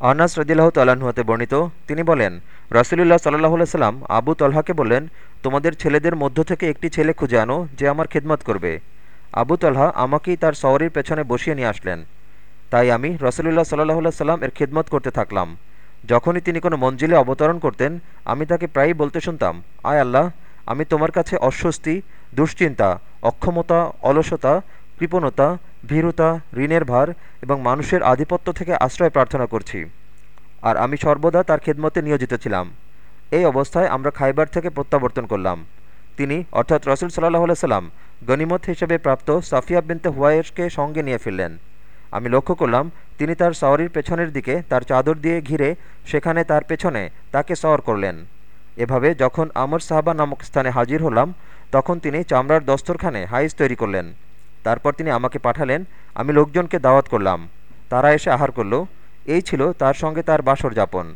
আনাস রদিল্লাহ তাল্লাহতে বর্ণিত, তিনি বলেন, রসুলুল্লাহ সাল্লাহ সাল্লাম আবু তলহাকে বললেন, তোমাদের ছেলেদের মধ্য থেকে একটি ছেলে খুঁজে আনো যে আমার খেদমত করবে। আবু তলহা আমাকেই তার সওয়ারির পেছনে বসিয়ে নিয়ে আসলেন। তাই আমি রসুলুল্লাহ সাল্লাহ সাল্লাম এর খেদমত করতে থাকলাম। যখনই তিনি কোনো মঞ্জিলে অবতরণ করতেন, আমি তাকে প্রায়ই বলতে শুনতাম, আয় আল্লাহ, আমি তোমার কাছে অস্বস্তি, দুশ্চিন্তা, অক্ষমতা, অলসতা, কৃপণতা ভীরুতা, ঋণের ভার এবং মানুষের আধিপত্য থেকে আশ্রয় প্রার্থনা করছি। আর আমি সর্বদা তার খেদমতে নিয়োজিত ছিলাম। এই অবস্থায় আমরা খাইবার থেকে প্রত্যাবর্তন করলাম। তিনি, অর্থাৎ রসুল সাল্লাহ সাল্লাম গনিমত হিসেবে প্রাপ্ত সাফিয়া বিনতে হুয়াইশকে সঙ্গে নিয়ে ফিরলেন। আমি লক্ষ্য করলাম, তিনি তার সওয়ারির পেছনের দিকে তার চাদর দিয়ে ঘিরে সেখানে তার পেছনে তাকে সওয়ার করলেন। এভাবে যখন আমর সাহাবা নামক স্থানে হাজির হলাম, তখন তিনি চামড়ার দস্তরখানে হাইজ তৈরি করলেন। তারপর তিনি আমাকে পাঠালেন, আমি লোকজনকে দাওয়াত করলাম। তারা এসে আহার করল। এই ছিল তার সঙ্গে তার বাসর যাপন।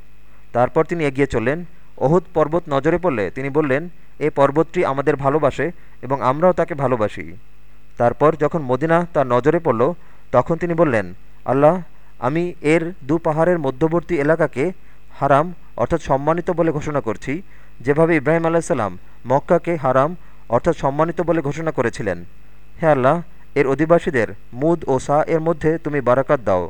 তারপর তিনি এগিয়ে চললেন। অহুদ পর্বত নজরে পড়লে তিনি বললেন এই পর্বতটি আমাদের ভালোবাসে এবং আমরাও তাকে ভালোবাসি। তারপর যখন মদিনা তার নজরে পড়ল, তখন তিনি বললেন, আল্লাহ, আমি এর দু পাহাড়ের মধ্যবর্তী এলাকাকে হারাম অর্থাৎ সম্মানিত বলে ঘোষণা করছি, যেভাবে ইব্রাহিম আলাইসাল্লাম মক্কাকে হারাম অর্থাৎ সম্মানিত বলে ঘোষণা করেছিলেন। হে আল্লাহ এর অধিবাসীদের মুদ ও সা এর মধ্যে তুমি বারাকাত দাও।